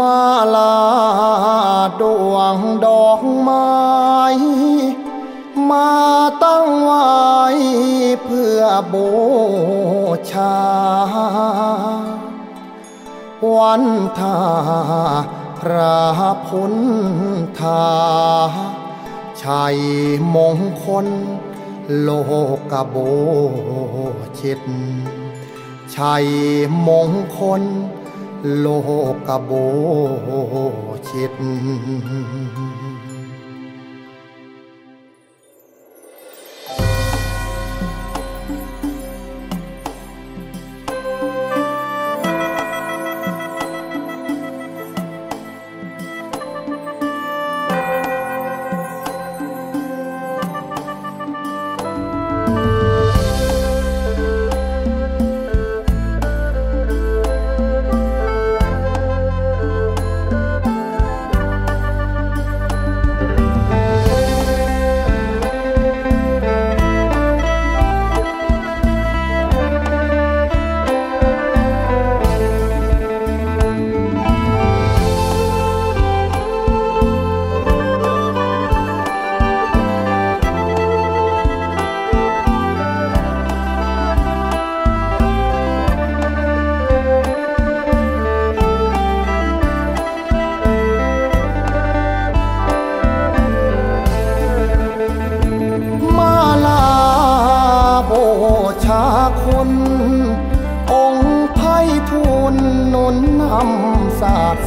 มาลาดวงดอกไม้มาตั้งไว้เพื่อบูชา วันทาพระพุทธาชัยมงคล โลกโบชิตชัยมงคล โลกโบชิต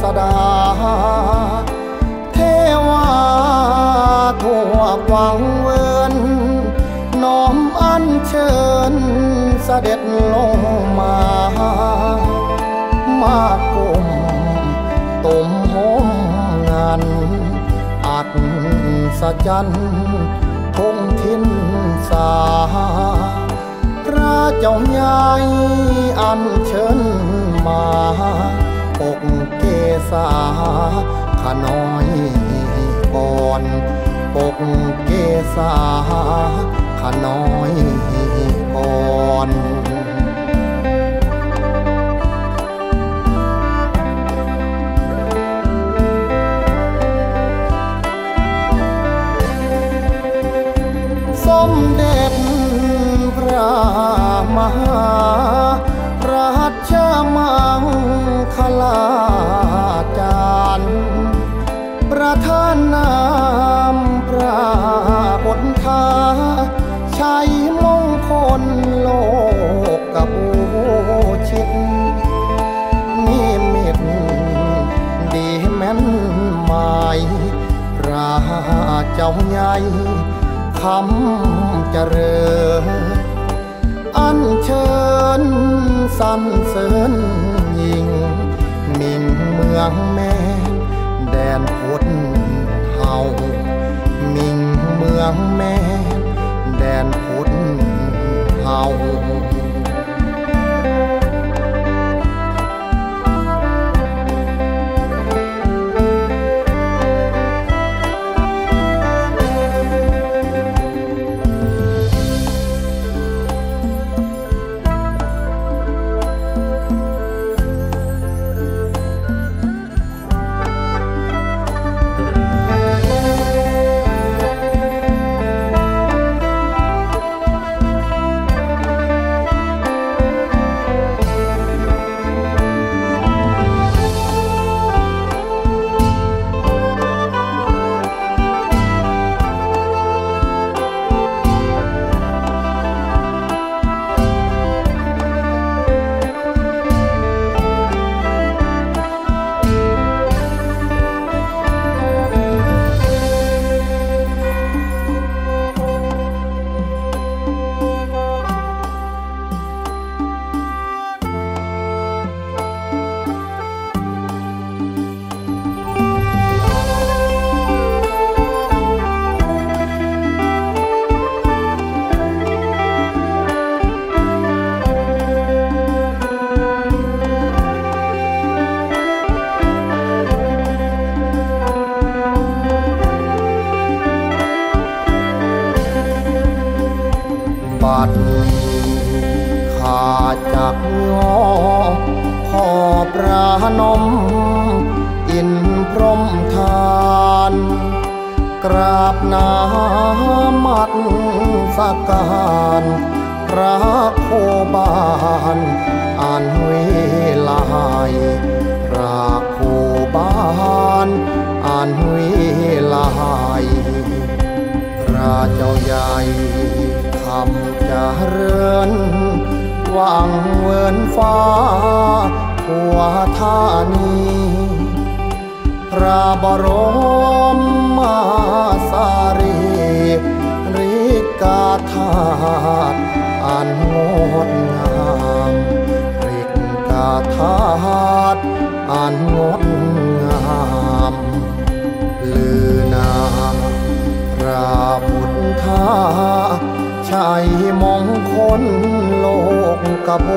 สดา เทวาทั่ววังเวินน้อมอัญเชิญเสด็จลงมา มากุ่มตุมหมงานอัศจรรย์คงทิ้นสา พระเจ้าใหญ่อันเชิญมาปก ษาขน้อยก่อนปกเกษาขน้อยก่อนสมเด็จพระมหาราชมังคลา ประธานนามพระบทคาชัยมงคลโลกกับบูชิตนิมิตดีแม่นหมายพระเจ้าใหญ่คำเจริญอันเชิญสรรเสริญยิ่งมิ่งเมืองแม่ แดนพุทธเฮามิ่งเมืองแม่ แดนพุทธเฮา ดจากงอขอบระนม อินพรมทาน กราบน้ำมัดสักการพระโคบานอ่านเวลายพระโคบานอ่านเวลายพระเจ้าใหญ่คำจะเริญหวังเวินฟ้า หัวท่านีพระบรมมาสารีริกาธาตุอันงดงามริกาธาตุอันงดงามลือนามพระพุทธาชัยมงคลโลกกระโบ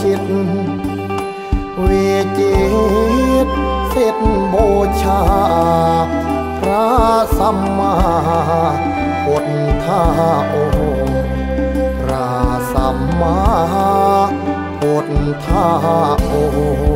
ชิต วิจิตสิทธบูชา พระสัมมาพุทธาองค์พระสัมมาพุทธาองค์